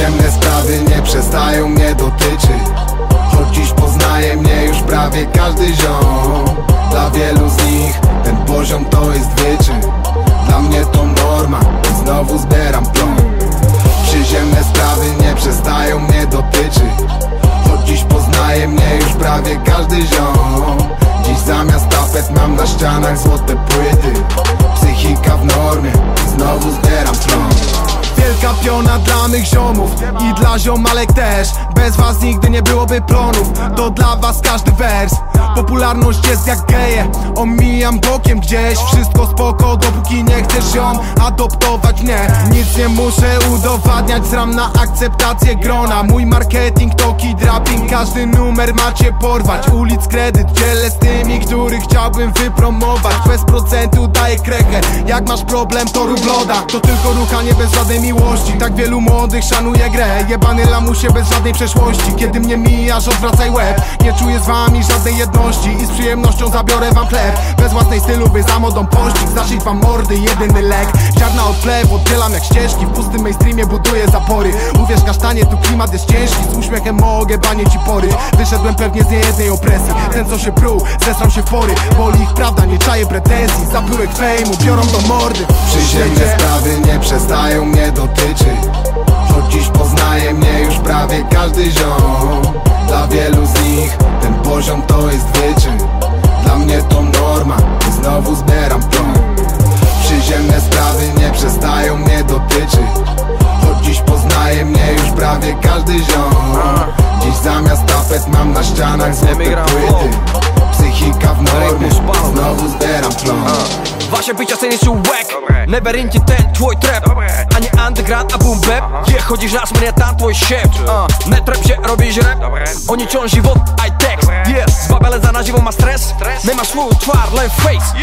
Przyziemne sprawy nie przestają mnie dotyczyć. Choć dziś poznaje mnie już prawie każdy ziom. Dla wielu z nich ten poziom to jest wyczyn Dla mnie to norma znowu zbieram plon. Przyziemne sprawy i dla ziomalek też Bez was nigdy nie byłoby plonów, to dla was każdy wers Popularność jest jak geje, omijam bokiem gdzieś Wszystko spoko, dopóki nie chcesz ją adoptować mnie Nic nie muszę udowadniać, zram na akceptację grona Mój marketing to kid rapping, każdy numer macie porwać Ulic kredyt dzielę z tymi, których chciałbym wypromować Bez procentu daję krechę, jak masz problem to rób loda To tylko ruchanie bez żadnej miłości Tak wielu młodych szanuje grę. Jebany lamusie bez żadnej przeszłości. Kiedy mnie mijasz odwracaj łeb. Nie czuję z wami żadnej jedności I z przyjemnością zabiorę wam chleb. Bez własnej stylu by za modą pościg Zaszyć wam mordy, jedyny lek. Ziarna od plew, oddzielam jak ścieżki. W pustym mainstreamie buduję zapory Uwierz kasztanie, tu klimat jest ciężki. Z uśmiechem mogę banie ci pory. Wyszedłem pewnie z niejednej opresji. Ten co się pruł, zesrał się w pory. Boli ich prawda, nie czaję pretensji. Zapyłek fejmu, biorą do mordy. Przyziemne sprawy nie przestają mnie dotyczyć. Choć dziś poznaje mnie już prawie każdy ziom. Dla wielu z nich prawie każdy ziom. Dziś zamiast tapet mam na ścianach złote płyty. Psychika w normie, znowu zbieram plon Wasze bycia scenie łek. Never incie ten twój trap A nie underground, a boom bap. Je chodzisz raz mnie tam twój szept uh, Nie trap się, robisz rap. Oni ciąż żywot, I text. Yeah, z babele za na żywo ma stres. Nie ma swój twar, len face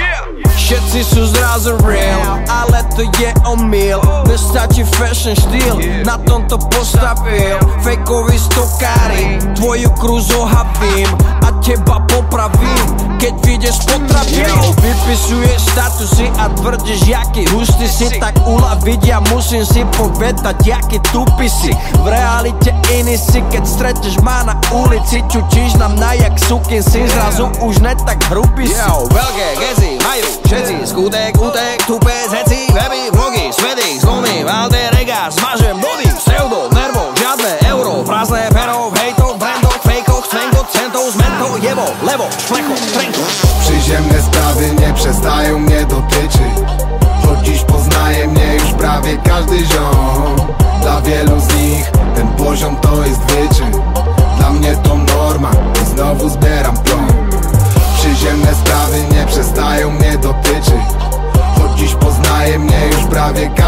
Všetci sú zrazu real. Ale to je omyl Nestačí fashion štýl. Na tom to postavil Fejkovi stokári. Tvoju kru zohavím A teba popravím. Keď vyjdeš potravím Yo, vypisuješ statusy a tvrdíš, jaký hustý si. Tak uľaviť ja musím si povedať, jaký tupý si. V realite iný si, keď stretneš ma na ulici Čučíš na jak sukin si. Zrazu už ne tak hrubý si. Yo, veľké gezi majú všetci Skutek, útek, tupé zeci Weby, vlogy, svedy, zlomy Alter ega, zmažem body Pseudo, nervo, žiadne euro Prázdne pero, v hejtoch, brandoch, fejkoch Cvenko, centov, zmentov, jebo, levo, šplecho, trenko. Przyziemne sprawy nie przestają mnie dotyczyć. Choć dziś poznaje mnie już prawie każdy ziom. Dla wielu z nich ten poziom to jest wyczyn Dla mnie to norma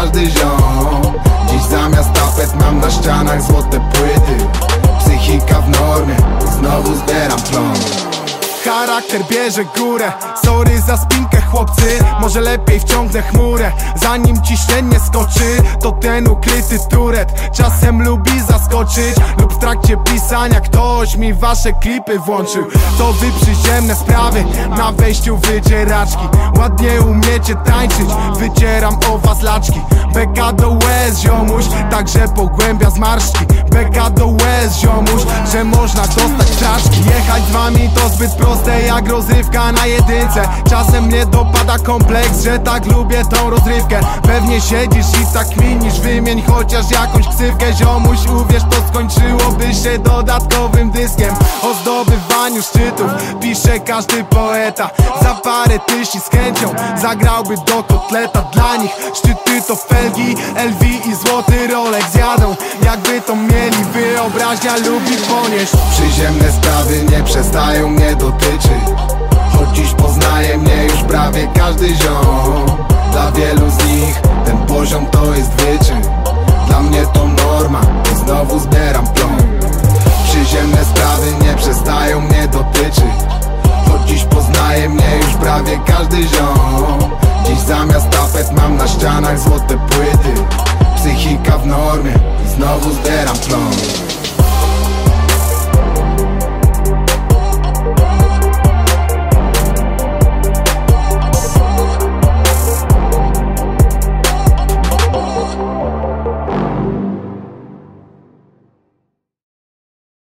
każdy ziom. Dziś zamiast tapet mam na ścianach złote płyty. Psychika w normie, znowu zbieram plon. Charakter bierze górę. Sorry za spinkę chłopcy Może lepiej wciągnę chmurę Zanim ciśnienie skoczy. To ten ukryty turet Czasem lubi zaskoczyć. Lub w trakcie pisania ktoś mi wasze klipy włączył. To wy przyziemne sprawy Na wejściu wydzieraczki Ładnie umiecie tańczyć Wydzieram o was laczki. Beka do łez Także pogłębia zmarszczki. Beka do łez ziomuś Że można dostać straczki Jechać z wami to zbyt proste jak rozrywka na jedynce. Czasem mnie dopada kompleks, że tak lubię tą rozrywkę. Pewnie siedzisz i tak minisz Wymień chociaż jakąś ksywkę. Ziomuś uwierz to skończyłoby się dodatkowym dyskiem Szczytów. Pisze każdy poeta. Za parę tysi z chęcią zagrałby do kotleta. Dla nich szczyty to felgi, LV i złoty Rolex Jadą. Jakby to mieli wyobraźnia lubi ponieść. Przyziemne sprawy nie przestają mnie dotyczyć. Choć dziś poznaje mnie już prawie każdy ziom